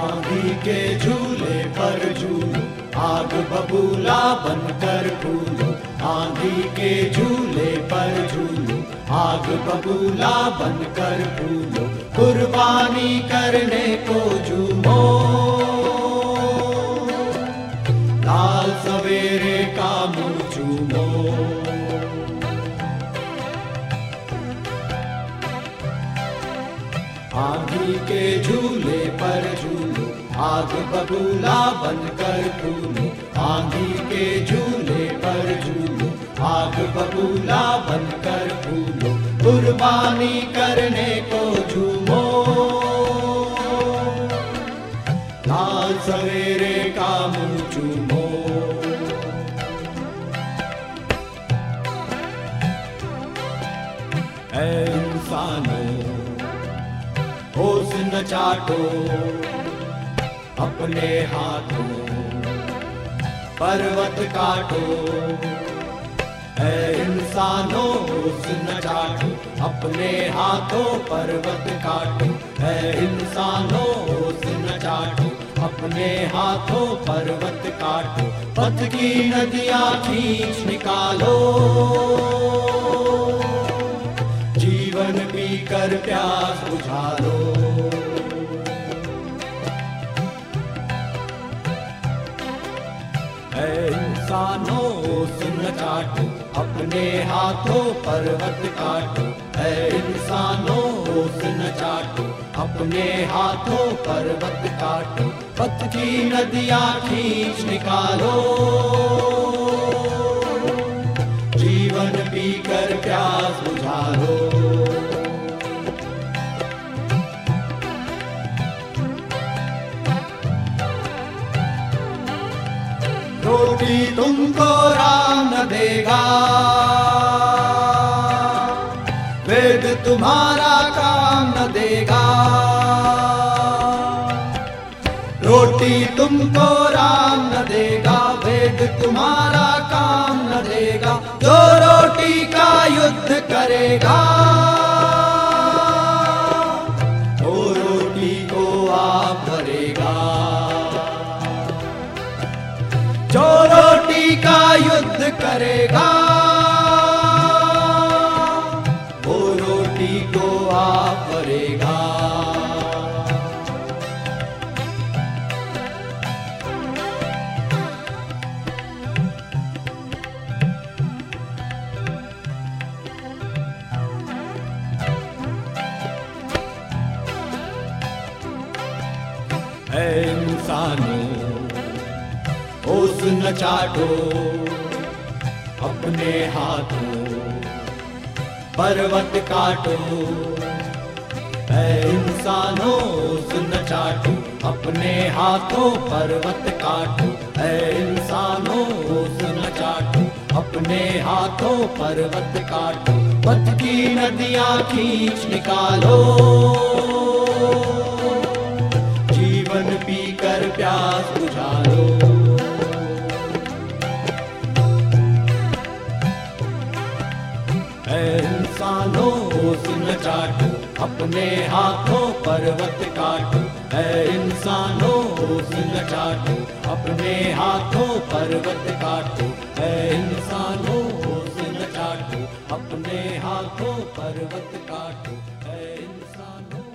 आंधी के झूले पर झूलो, आग बबूला बनकर फूलो। आंधी के झूले पर झूलो, आग बबूला बनकर फूलो। कुर्बानी करने को आंधी के झूले पर झूलो, आग बबूला बनकर फूलो। आंधी के झूले पर झूलो, आग बबूला बनकर फूलो। कुर्बानी करने को झूमो। लाल सवेरे होश न चाटो अपने हाथों, पर्वत काटो। है इंसानों होश न चाटो, अपने हाथों पर्वत काटो। है इंसानों होश न चाटो, अपने हाथों पर्वत काटो। पथ की नदियाँ खींच निकालो। जीवन पी कर प्यास बुझा इंसानों सुन चाटो, अपने हाथों पर्वत काटो। है इंसानों सुन चाटो, अपने हाथों पर्वत काटो। पथ की नदियाँ खींच निकालो। तुमको राम न देगा। वेद तुम्हारा काम न देगा। रोटी तुमको राम न देगा, वेद तुम्हारा काम न देगा, जो रोटी का युद्ध करेगा। करेगा। वो रोटी को भरेगा है इंसानों होश न चाटो। अपने हाथों पर्वत काटो। है इंसानों होश न चाटो, अपने हाथों पर्वत काटो। है इंसानों होश न चाटो, अपने हाथों पर्वत काटो। पथ की नदियाँ खींच निकालो। इंसानों सुन चाटो, अपने हाथों पर्वत काटो। है इंसानों सुन चाटो, अपने हाथों पर्वत काटो। है इंसानों सुन चाटो, अपने हाथों पर्वत काटो। है इंसानों